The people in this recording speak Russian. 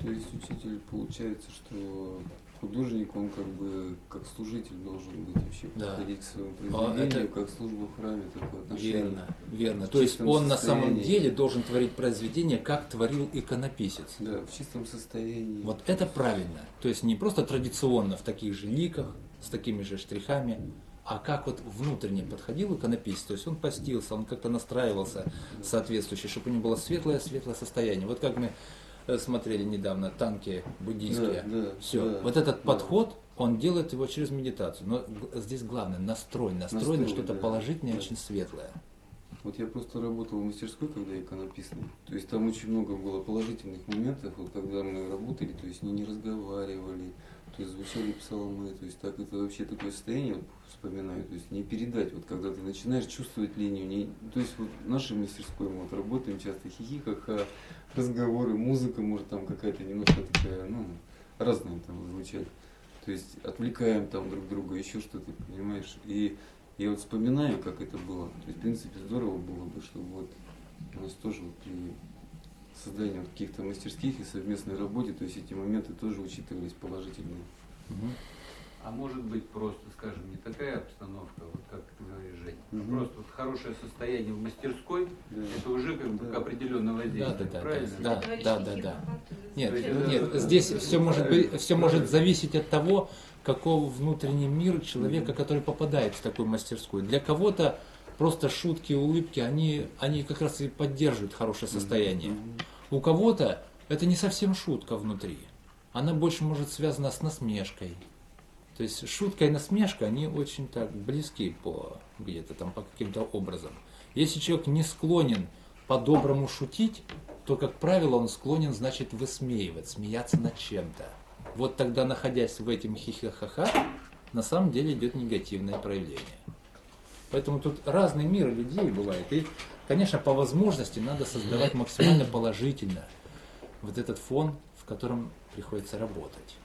То есть учитель получается, что художник, он как бы как служитель должен быть вообще Да. подходить к своему А, произведению, это- как служба в храме, такое отношение. Верно, верно. То есть он на самом состоянии. деле должен творить произведение, как творил иконописец. Да, в чистом состоянии. Вот это правильно. То есть не просто традиционно в таких же ликах, с такими же штрихами, а как вот внутренне подходил иконописец. То есть он постился, он как-то настраивался соответствующе, чтобы у него было светлое-светлое состояние. Вот как мы смотрели недавно танки буддийские. Да, да, Все. да, вот этот да. подход, он делает его через медитацию. Но здесь главное настрой, настрой на Настрой, что-то да, положительное, да. очень светлое. Вот я просто работал в мастерской, когда иконописный. То есть там очень много было положительных моментов, вот когда мы работали, то есть они не разговаривали, то звучали псалмы, то есть так это вообще такое состояние, вспоминаю, то есть не передать, вот когда ты начинаешь чувствовать линию, не, то есть вот в нашей мастерской мы вот работаем часто хихи, ха разговоры, музыка может там какая-то немножко такая, ну, разная там звучать. То есть отвлекаем там друг друга, еще что-то, понимаешь? И я вот вспоминаю, как это было. То есть, в принципе, здорово было бы, чтобы вот у нас тоже вот при создании вот каких-то мастерских и совместной работе, то есть эти моменты тоже учитывались положительные. А может быть просто, скажем, не такая обстановка, вот как ты говоришь, Жень, Мгм. просто вот хорошее состояние в мастерской, Да. это уже как бы Да. определенное Да, воздействие, да, да, правильно? да, Говоришь, да, какие да. охваты, Нет, есть нет, это- здесь это все может правильно, быть, все может правильно. зависеть от того, каков внутренний мир человека, который попадает в такую мастерскую. Для кого-то просто шутки, улыбки, они, они как раз и поддерживают хорошее состояние. У кого-то это не совсем шутка внутри. Она больше может связана с насмешкой. То есть шутка и насмешка, они очень так близки по где-то там по каким-то образом. Если человек не склонен по-доброму шутить, то, как правило, он склонен, значит, высмеивать, смеяться над чем-то. Вот тогда, находясь в этом хихихаха, на самом деле идет негативное проявление. Поэтому тут разный мир людей бывает. И, конечно, по возможности надо создавать максимально положительно вот этот фон, в котором приходится работать.